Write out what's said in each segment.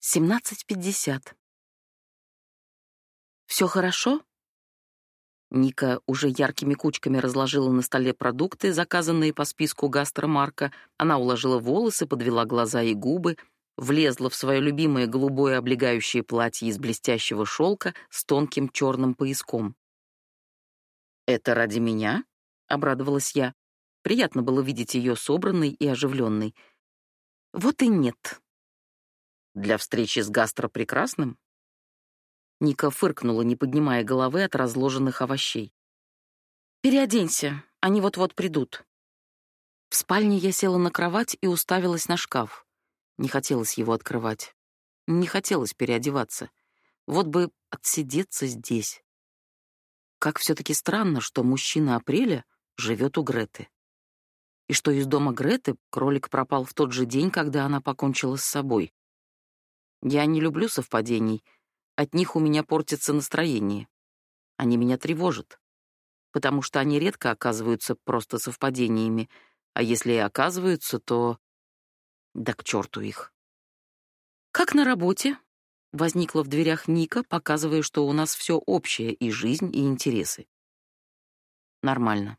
17.50. «Все хорошо?» Ника уже яркими кучками разложила на столе продукты, заказанные по списку гастромарка. Она уложила волосы, подвела глаза и губы, влезла в свое любимое голубое облегающее платье из блестящего шелка с тонким черным пояском. «Это ради меня?» — обрадовалась я. Приятно было видеть ее собранной и оживленной. «Вот и нет», для встречи с гастропрекрасным? Ника фыркнула, не поднимая головы от разложенных овощей. «Переоденься, они вот-вот придут». В спальне я села на кровать и уставилась на шкаф. Не хотелось его открывать. Не хотелось переодеваться. Вот бы отсидеться здесь. Как все-таки странно, что мужчина Апреля живет у Греты. И что из дома Греты кролик пропал в тот же день, когда она покончила с собой. Я не люблю совпадений. От них у меня портится настроение. Они меня тревожат. Потому что они редко оказываются просто совпадениями, а если и оказываются, то... Да к черту их. «Как на работе?» — возникла в дверях Ника, показывая, что у нас все общее, и жизнь, и интересы. «Нормально».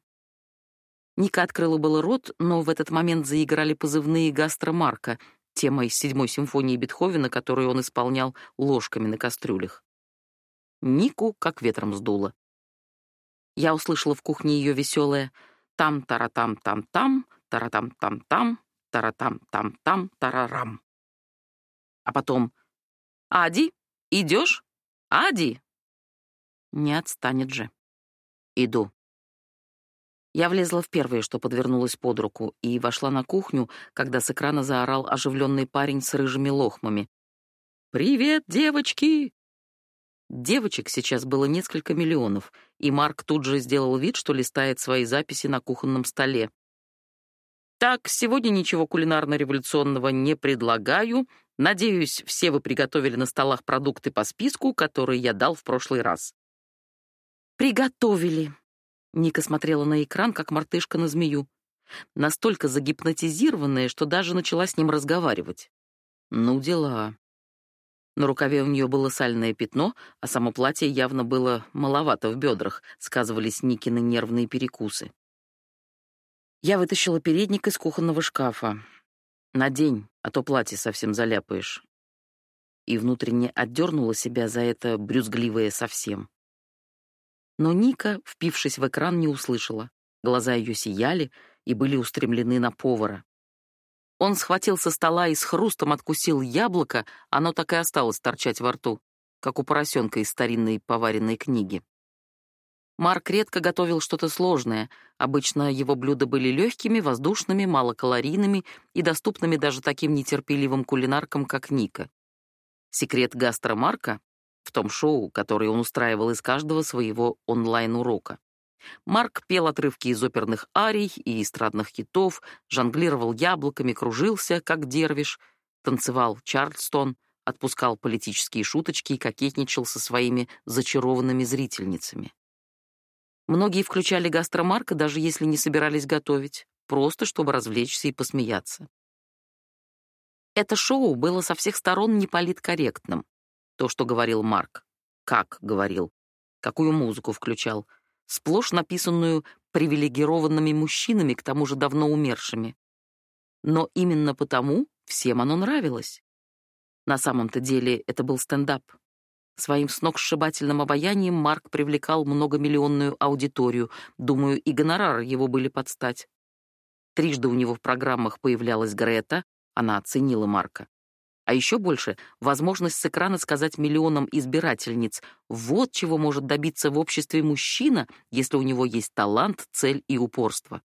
Ника открыла было рот, но в этот момент заиграли позывные гастромарка, тема из седьмой симфонии Бетховена, которую он исполнял ложками на кастрюлях. Нику как ветром сдуло. Я услышала в кухне ее веселое «там-таратам-там-там, таратам-там-там, таратам-там-там, тарарам». А потом «Ади, идешь? Ади!» Не отстанет же. Иду. Я влезла в первое, что подвернулось под руку, и вошла на кухню, когда с экрана заорал оживленный парень с рыжими лохмами. «Привет, девочки!» Девочек сейчас было несколько миллионов, и Марк тут же сделал вид, что листает свои записи на кухонном столе. «Так, сегодня ничего кулинарно-революционного не предлагаю. Надеюсь, все вы приготовили на столах продукты по списку, который я дал в прошлый раз». «Приготовили», Ника смотрела на экран, как мартышка на змею. Настолько загипнотизированная, что даже начала с ним разговаривать. Ну, дела. На рукаве у нее было сальное пятно, а само платье явно было маловато в бедрах, сказывались Никины нервные перекусы. Я вытащила передник из кухонного шкафа. «Надень, а то платье совсем заляпаешь». И внутренне отдернула себя за это брюзгливое совсем. Но Ника, впившись в экран, не услышала. Глаза ее сияли и были устремлены на повара. Он схватил со стола и с хрустом откусил яблоко, оно так и осталось торчать во рту, как у поросенка из старинной поваренной книги. Марк редко готовил что-то сложное. Обычно его блюда были легкими, воздушными, малокалорийными и доступными даже таким нетерпеливым кулинаркам, как Ника. Секрет гастромарка в том шоу, которое он устраивал из каждого своего онлайн-урока. Марк пел отрывки из оперных арий и эстрадных хитов, жонглировал яблоками, кружился, как дервиш, танцевал Чарльстон, отпускал политические шуточки и кокетничал со своими зачарованными зрительницами. Многие включали гастромарка, даже если не собирались готовить, просто чтобы развлечься и посмеяться. Это шоу было со всех сторон неполиткорректным. То, что говорил Марк. Как говорил. Какую музыку включал. Сплошь написанную привилегированными мужчинами, к тому же давно умершими. Но именно потому всем оно нравилось. На самом-то деле это был стендап. Своим сногсшибательным обаянием Марк привлекал многомиллионную аудиторию. Думаю, и гонорары его были под стать. Трижды у него в программах появлялась Грета, она оценила Марка. А еще больше — возможность с экрана сказать миллионам избирательниц «вот чего может добиться в обществе мужчина, если у него есть талант, цель и упорство».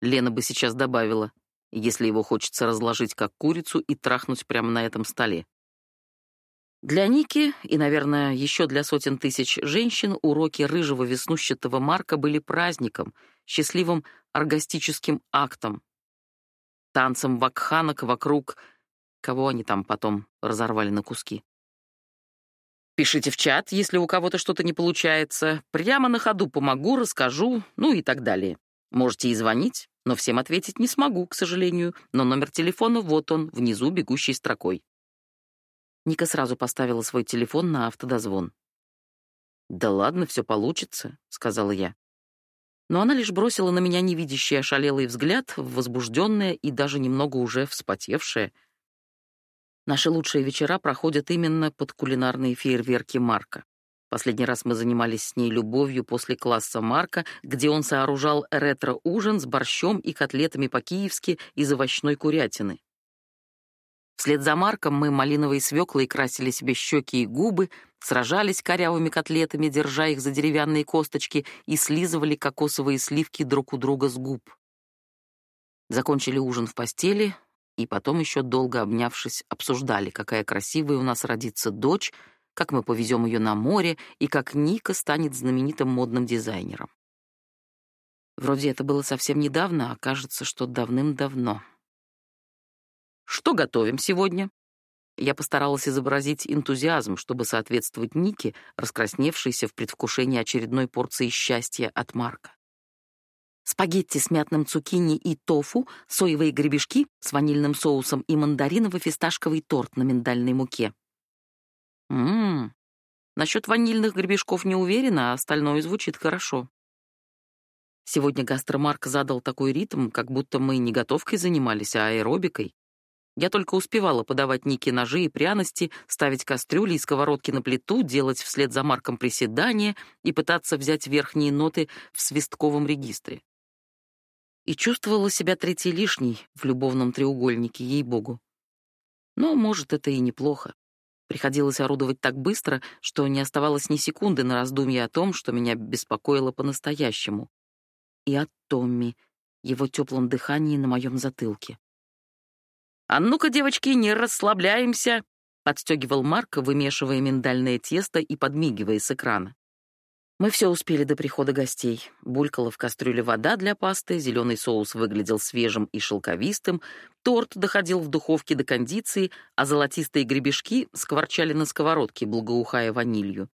Лена бы сейчас добавила, если его хочется разложить как курицу и трахнуть прямо на этом столе. Для Ники и, наверное, еще для сотен тысяч женщин уроки рыжего веснущатого Марка были праздником, счастливым оргастическим актом, танцем вакханок вокруг Кого они там потом разорвали на куски? Пишите в чат, если у кого-то что-то не получается. Прямо на ходу помогу, расскажу, ну и так далее. Можете и звонить, но всем ответить не смогу, к сожалению. Но номер телефона вот он, внизу бегущей строкой. Ника сразу поставила свой телефон на автодозвон. «Да ладно, все получится», — сказала я. Но она лишь бросила на меня невидящий ошалелый взгляд, возбужденная и даже немного уже вспотевшая. Наши лучшие вечера проходят именно под кулинарные фейерверки Марка. Последний раз мы занимались с ней любовью после класса Марка, где он сооружал ретро-ужин с борщом и котлетами по-киевски из овощной курятины. Вслед за Марком мы малиновой свеклой красили себе щеки и губы, сражались корявыми котлетами, держа их за деревянные косточки, и слизывали кокосовые сливки друг у друга с губ. Закончили ужин в постели, и потом еще долго обнявшись, обсуждали, какая красивая у нас родится дочь — как мы повезем ее на море и как Ника станет знаменитым модным дизайнером. Вроде это было совсем недавно, а кажется, что давным-давно. «Что готовим сегодня?» Я постаралась изобразить энтузиазм, чтобы соответствовать Нике, раскрасневшейся в предвкушении очередной порции счастья от Марка. Спагетти с мятным цукини и тофу, соевые гребешки с ванильным соусом и мандариново-фисташковый торт на миндальной муке. Ммм, насчет ванильных гребешков не уверена, а остальное звучит хорошо. Сегодня гастромарк задал такой ритм, как будто мы не готовкой занимались, а аэробикой. Я только успевала подавать Нике ножи и пряности, ставить кастрюли и сковородки на плиту, делать вслед за Марком приседания и пытаться взять верхние ноты в свистковом регистре. И чувствовала себя третьей лишней в любовном треугольнике, ей-богу. Но, может, это и неплохо. Приходилось орудовать так быстро, что не оставалось ни секунды на раздумье о том, что меня беспокоило по-настоящему. И о Томми, его теплом дыхании на моем затылке. «А ну-ка, девочки, не расслабляемся!» — подстегивал Марк, вымешивая миндальное тесто и подмигивая с экрана. Мы все успели до прихода гостей. Булькала в кастрюле вода для пасты, зеленый соус выглядел свежим и шелковистым, торт доходил в духовке до кондиции, а золотистые гребешки скворчали на сковородке, благоухая ванилью.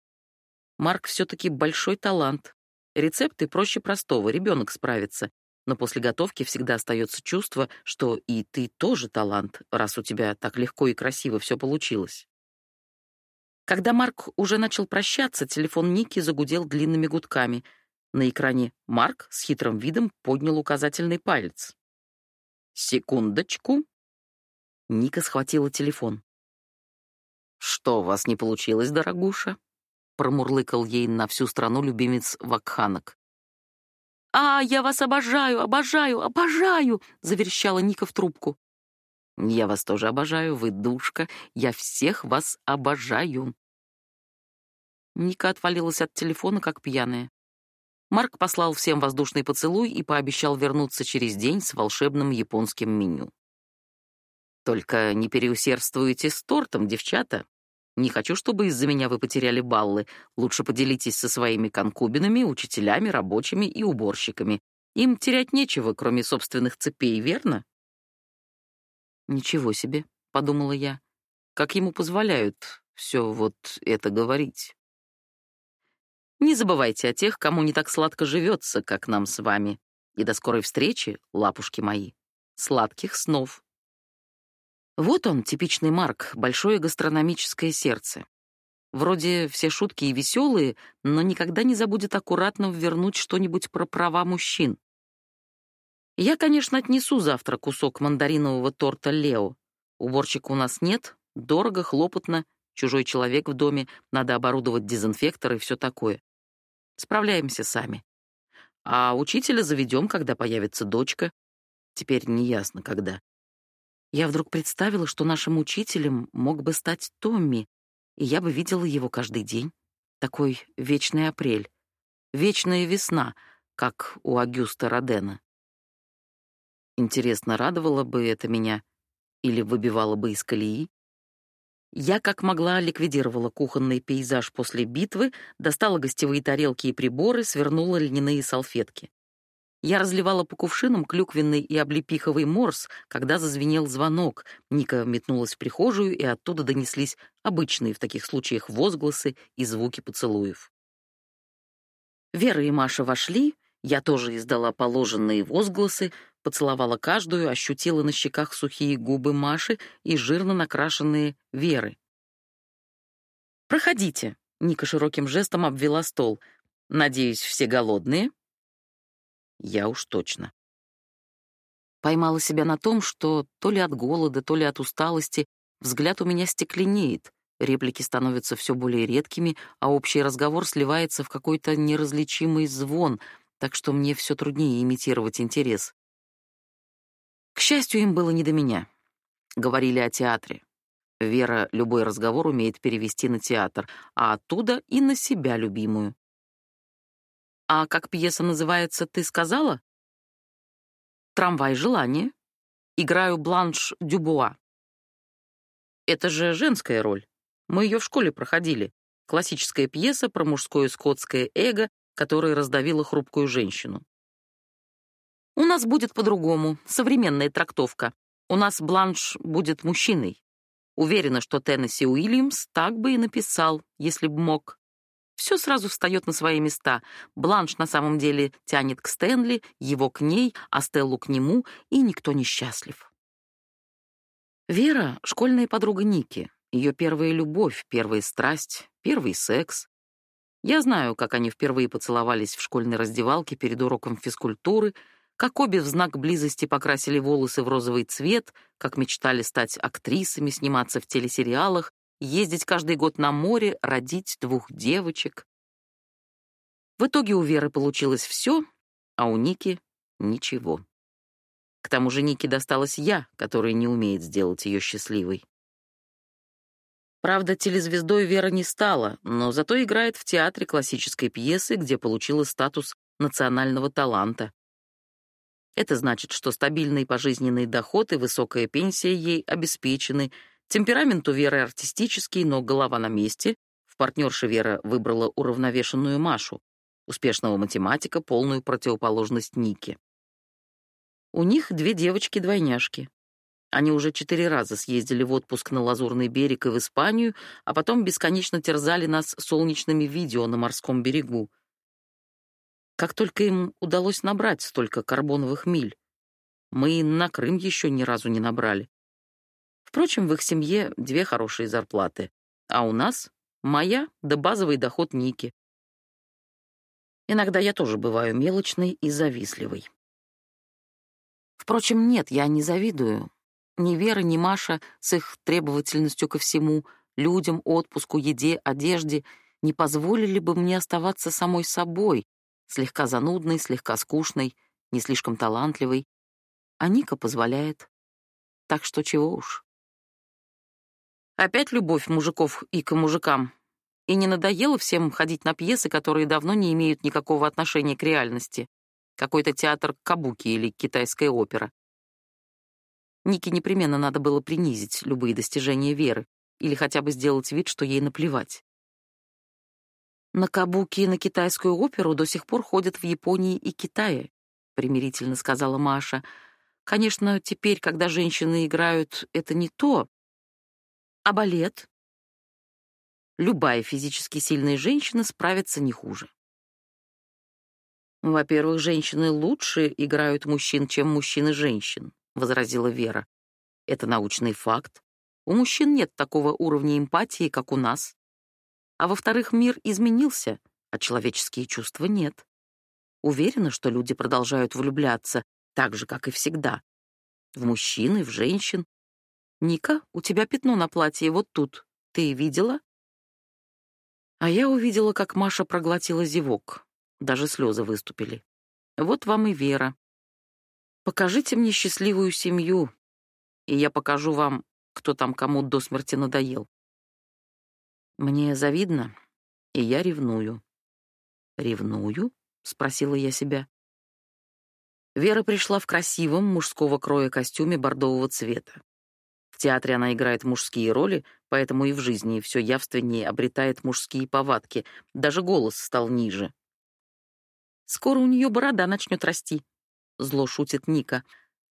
Марк все-таки большой талант. Рецепты проще простого, ребенок справится. Но после готовки всегда остается чувство, что и ты тоже талант, раз у тебя так легко и красиво все получилось. Когда Марк уже начал прощаться, телефон Ники загудел длинными гудками. На экране Марк с хитрым видом поднял указательный палец. «Секундочку». Ника схватила телефон. «Что у вас не получилось, дорогуша?» промурлыкал ей на всю страну любимец вакханок. «А, я вас обожаю, обожаю, обожаю!» — заверещала Ника в трубку. Я вас тоже обожаю, вы душка. Я всех вас обожаю. Ника отвалилась от телефона, как пьяная. Марк послал всем воздушный поцелуй и пообещал вернуться через день с волшебным японским меню. Только не переусердствуйте с тортом, девчата. Не хочу, чтобы из-за меня вы потеряли баллы. Лучше поделитесь со своими конкубинами, учителями, рабочими и уборщиками. Им терять нечего, кроме собственных цепей, верно? «Ничего себе», — подумала я, — «как ему позволяют все вот это говорить?» Не забывайте о тех, кому не так сладко живется, как нам с вами. И до скорой встречи, лапушки мои. Сладких снов. Вот он, типичный Марк, большое гастрономическое сердце. Вроде все шутки и веселые, но никогда не забудет аккуратно ввернуть что-нибудь про права мужчин. Я, конечно, отнесу завтра кусок мандаринового торта Лео. Уборщика у нас нет, дорого, хлопотно, чужой человек в доме, надо оборудовать дезинфектор и все такое. Справляемся сами. А учителя заведем, когда появится дочка. Теперь неясно, когда. Я вдруг представила, что нашим учителем мог бы стать Томми, и я бы видела его каждый день. Такой вечный апрель, вечная весна, как у Агюста Родена. Интересно, радовало бы это меня или выбивало бы из колеи? Я как могла ликвидировала кухонный пейзаж после битвы, достала гостевые тарелки и приборы, свернула льняные салфетки. Я разливала по кувшинам клюквенный и облепиховый морс, когда зазвенел звонок. Ника метнулась в прихожую, и оттуда донеслись обычные в таких случаях возгласы и звуки поцелуев. Вера и Маша вошли, я тоже издала положенные возгласы, поцеловала каждую, ощутила на щеках сухие губы Маши и жирно накрашенные Веры. «Проходите», — Ника широким жестом обвела стол. «Надеюсь, все голодные?» «Я уж точно». Поймала себя на том, что то ли от голода, то ли от усталости взгляд у меня стекленеет, реплики становятся все более редкими, а общий разговор сливается в какой-то неразличимый звон, так что мне все труднее имитировать интерес. К счастью, им было не до меня. Говорили о театре. Вера любой разговор умеет перевести на театр, а оттуда и на себя любимую. «А как пьеса называется, ты сказала?» «Трамвай желания». Играю Бланш Дюбуа. Это же женская роль. Мы ее в школе проходили. Классическая пьеса про мужское скотское эго, которое раздавило хрупкую женщину. У нас будет по-другому, современная трактовка. У нас Бланш будет мужчиной. Уверена, что Теннесси Уильямс так бы и написал, если б мог. Все сразу встает на свои места. Бланш на самом деле тянет к Стэнли, его к ней, а Стеллу к нему, и никто не счастлив. Вера — школьная подруга Ники, ее первая любовь, первая страсть, первый секс. Я знаю, как они впервые поцеловались в школьной раздевалке перед уроком физкультуры — как обе в знак близости покрасили волосы в розовый цвет, как мечтали стать актрисами, сниматься в телесериалах, ездить каждый год на море, родить двух девочек. В итоге у Веры получилось все, а у Ники — ничего. К тому же Нике досталась я, которая не умеет сделать ее счастливой. Правда, телезвездой Вера не стала, но зато играет в театре классической пьесы, где получила статус национального таланта. Это значит, что стабильный пожизненный доход и высокая пенсия ей обеспечены, темперамент у Веры артистический, но голова на месте. В партнерше Вера выбрала уравновешенную Машу, успешного математика, полную противоположность Нике. У них две девочки-двойняшки. Они уже четыре раза съездили в отпуск на Лазурный берег и в Испанию, а потом бесконечно терзали нас солнечными видео на морском берегу — как только им удалось набрать столько карбоновых миль. Мы на Крым еще ни разу не набрали. Впрочем, в их семье две хорошие зарплаты, а у нас моя да базовый доход Ники. Иногда я тоже бываю мелочной и завистливой. Впрочем, нет, я не завидую. Ни Вера, ни Маша с их требовательностью ко всему, людям, отпуску, еде, одежде не позволили бы мне оставаться самой собой, слегка занудный, слегка скучный, не слишком талантливый. А Ника позволяет. Так что чего уж. Опять любовь мужиков и к мужикам. И не надоело всем ходить на пьесы, которые давно не имеют никакого отношения к реальности. Какой-то театр кабуки или китайская опера. Нике непременно надо было принизить любые достижения Веры или хотя бы сделать вид, что ей наплевать. На кабуки и на китайскую оперу до сих пор ходят в Японии и Китае, примирительно сказала Маша. Конечно, теперь, когда женщины играют, это не то. А балет? Любая физически сильная женщина справится не хуже. Во-первых, женщины лучше играют мужчин, чем мужчины женщин, возразила Вера. Это научный факт. У мужчин нет такого уровня эмпатии, как у нас. А во-вторых, мир изменился, а человеческие чувства нет. Уверена, что люди продолжают влюбляться, так же, как и всегда. В мужчин и в женщин. «Ника, у тебя пятно на платье вот тут. Ты видела?» А я увидела, как Маша проглотила зевок. Даже слезы выступили. Вот вам и Вера. Покажите мне счастливую семью, и я покажу вам, кто там кому до смерти надоел. Мне завидно, и я ревную. «Ревную?» — спросила я себя. Вера пришла в красивом мужского кроя костюме бордового цвета. В театре она играет мужские роли, поэтому и в жизни все явственнее обретает мужские повадки, даже голос стал ниже. «Скоро у нее борода начнет расти», — зло шутит Ника,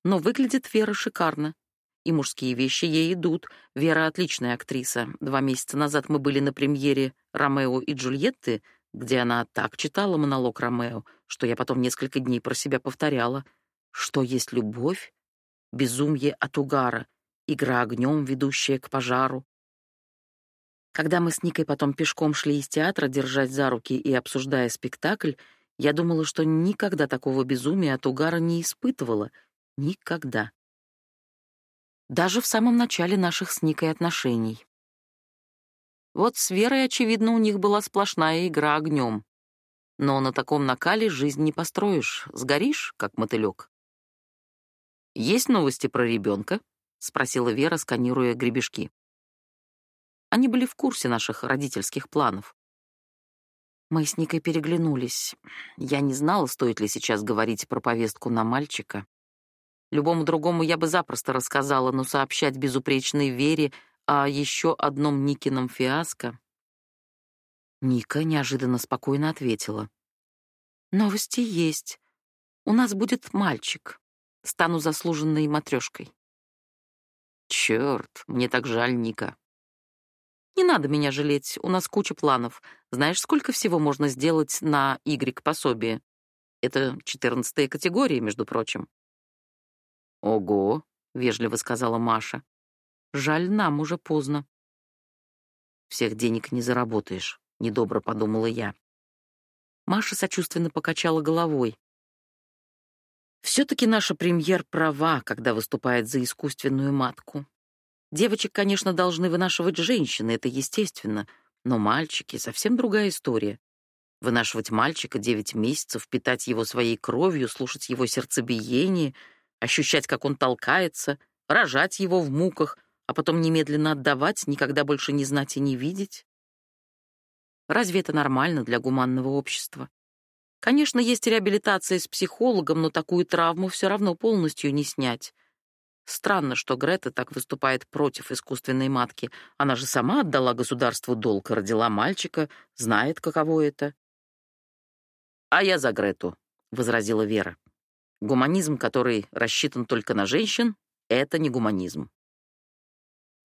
но выглядит Вера шикарно. И мужские вещи ей идут. Вера отличная актриса. Два месяца назад мы были на премьере «Ромео и Джульетты», где она так читала монолог Ромео, что я потом несколько дней про себя повторяла. Что есть любовь? Безумие от угара, игра огнем, ведущая к пожару. Когда мы с Никой потом пешком шли из театра, держать за руки и обсуждая спектакль, я думала, что никогда такого безумия от угара не испытывала. Никогда. Даже в самом начале наших с Никой отношений. Вот с Верой, очевидно, у них была сплошная игра огнем. Но на таком накале жизнь не построишь, сгоришь, как мотылек. «Есть новости про ребенка?» — спросила Вера, сканируя гребешки. Они были в курсе наших родительских планов. Мы с Никой переглянулись. Я не знала, стоит ли сейчас говорить про повестку на мальчика. Любому другому я бы запросто рассказала, но сообщать безупречной Вере о еще одном Никином фиаско... Ника неожиданно спокойно ответила. «Новости есть. У нас будет мальчик. Стану заслуженной матрешкой». «Черт, мне так жаль, Ника», не надо меня жалеть, у нас куча планов. Знаешь, сколько всего можно сделать на Y-пособие? Это четырнадцатая категория, между прочим. Ого, вежливо сказала Маша. Жаль, нам уже поздно. Всех денег не заработаешь, недобро подумала я. Маша сочувственно покачала головой. Все-таки наша премьер права, когда выступает за искусственную матку. Девочек, конечно, должны вынашивать женщины, это естественно, но мальчики — совсем другая история. Вынашивать мальчика девять месяцев, питать его своей кровью, слушать его сердцебиение, ощущать, как он толкается, рожать его в муках, а потом немедленно отдавать, никогда больше не знать и не видеть. Разве это нормально для гуманного общества? Конечно, есть реабилитация с психологом, но такую травму все равно полностью не снять. Странно, что Грета так выступает против искусственной матки. Она же сама отдала государству долг родила мальчика, знает, каково это. «А я за Грету», — возразила Вера. «Гуманизм, который рассчитан только на женщин, — это не гуманизм».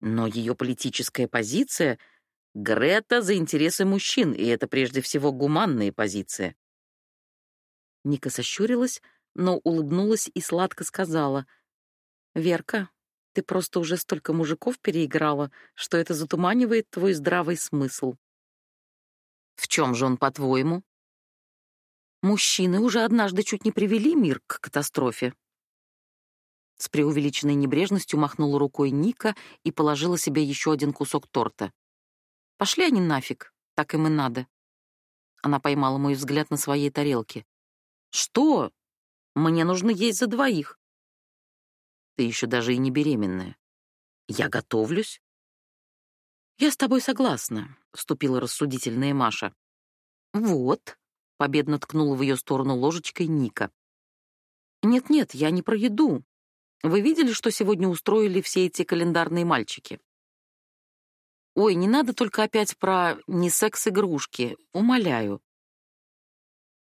Но ее политическая позиция — Грета за интересы мужчин, и это прежде всего гуманная позиция. Ника сощурилась, но улыбнулась и сладко сказала — Верка, ты просто уже столько мужиков переиграла, что это затуманивает твой здравый смысл. В чем же он, по-твоему? Мужчины уже однажды чуть не привели мир к катастрофе. С преувеличенной небрежностью махнула рукой Ника и положила себе еще один кусок торта. Пошли они нафиг, так им и надо. Она поймала мой взгляд на своей тарелке. Что? Мне нужно есть за двоих. Ты еще даже и не беременная. Я готовлюсь. Я с тобой согласна, вступила рассудительная Маша. Вот, победно ткнула в ее сторону ложечкой Ника. Нет-нет, я не про еду. Вы видели, что сегодня устроили все эти календарные мальчики? Ой, не надо только опять про не секс-игрушки, умоляю.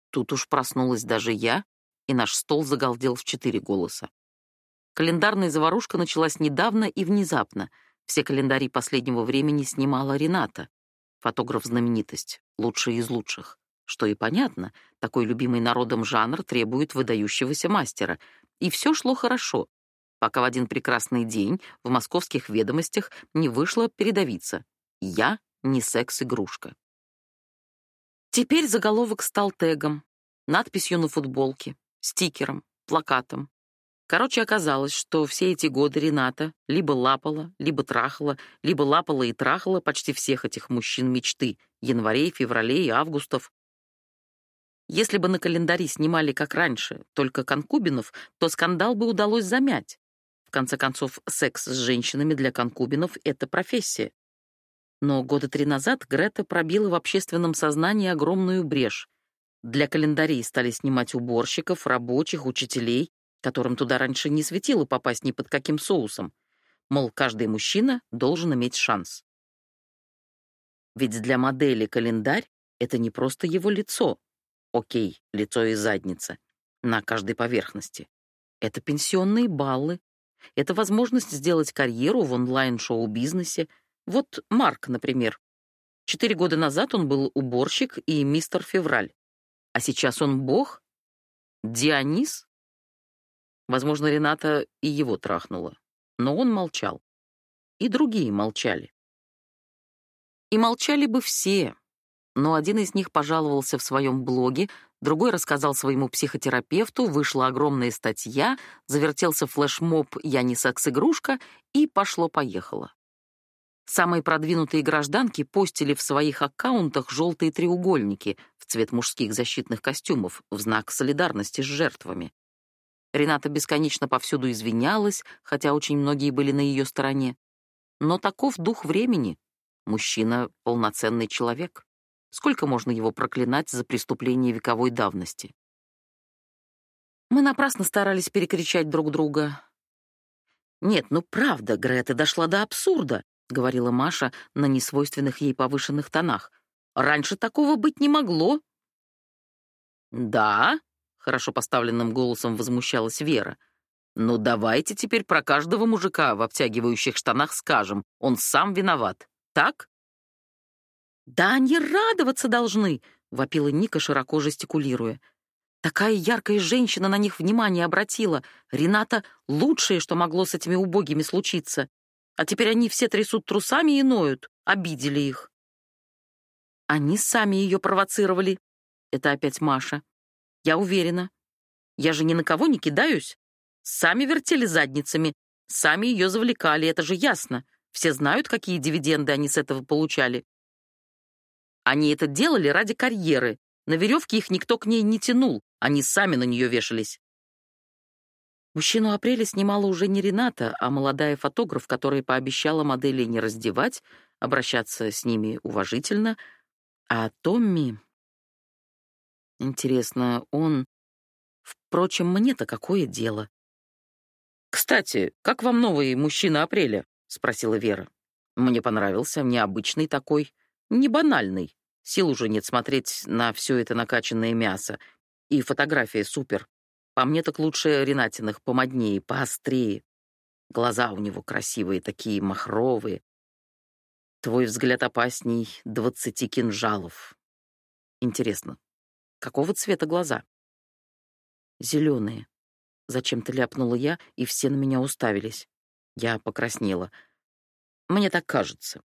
Тут уж проснулась даже я, и наш стол загалдел в четыре голоса. Календарная заварушка началась недавно и внезапно. Все календари последнего времени снимала Рената, фотограф-знаменитость, лучший из лучших. Что и понятно, такой любимый народом жанр требует выдающегося мастера. И все шло хорошо, пока в один прекрасный день в московских ведомостях не вышла передовица «Я не секс-игрушка». Теперь заголовок стал тегом, надписью на футболке, стикером, плакатом, Короче, оказалось, что все эти годы Рената либо лапала, либо трахала, либо лапала и трахала почти всех этих мужчин мечты — январей, февралей, августов. Если бы на календаре снимали как раньше, только конкубинов, то скандал бы удалось замять. В конце концов, секс с женщинами для конкубинов — это профессия. Но года три назад Грета пробила в общественном сознании огромную брешь. Для календарей стали снимать уборщиков, рабочих, учителей, которым туда раньше не светило попасть ни под каким соусом. Мол, каждый мужчина должен иметь шанс. Ведь для модели календарь — это не просто его лицо. Окей, лицо и задница. На каждой поверхности. Это пенсионные баллы. Это возможность сделать карьеру в онлайн-шоу-бизнесе. Вот Марк, например. Четыре года назад он был уборщик и мистер Февраль. А сейчас он бог? Дионис? Возможно, Рената и его трахнула. Но он молчал. И другие молчали. И молчали бы все. Но один из них пожаловался в своем блоге, другой рассказал своему психотерапевту, вышла огромная статья, завертелся флешмоб «Я не секс-игрушка» и пошло-поехало. Самые продвинутые гражданки постили в своих аккаунтах желтые треугольники в цвет мужских защитных костюмов в знак солидарности с жертвами. Рената бесконечно повсюду извинялась, хотя очень многие были на ее стороне. Но таков дух времени. Мужчина — полноценный человек. Сколько можно его проклинать за преступление вековой давности? Мы напрасно старались перекричать друг друга. «Нет, ну правда, Грета дошла до абсурда», — говорила Маша на несвойственных ей повышенных тонах. «Раньше такого быть не могло». «Да», хорошо поставленным голосом возмущалась Вера. «Ну давайте теперь про каждого мужика в обтягивающих штанах скажем. Он сам виноват. Так?» «Да они радоваться должны!» — вопила Ника, широко жестикулируя. «Такая яркая женщина на них внимание обратила. Рената — лучшее, что могло с этими убогими случиться. А теперь они все трясут трусами и ноют. Обидели их». «Они сами ее провоцировали». Это опять Маша. Я уверена. Я же ни на кого не кидаюсь. Сами вертели задницами, сами ее завлекали, это же ясно. Все знают, какие дивиденды они с этого получали. Они это делали ради карьеры. На веревке их никто к ней не тянул, они сами на нее вешались. Мужчину апреля снимала уже не Рената, а молодая фотограф, которая пообещала моделей не раздевать, обращаться с ними уважительно, а Томми... Интересно, он... Впрочем, мне-то какое дело? «Кстати, как вам новый мужчина апреля?» — спросила Вера. «Мне понравился, необычный такой, не банальный. Сил уже нет смотреть на все это накачанное мясо. И фотография супер. По мне так лучше Ренатиных, помоднее, поострее. Глаза у него красивые, такие махровые. Твой взгляд опасней двадцати кинжалов. Интересно, Какого цвета глаза? Зеленые. Зачем-то ляпнула я, и все на меня уставились. Я покраснела. Мне так кажется.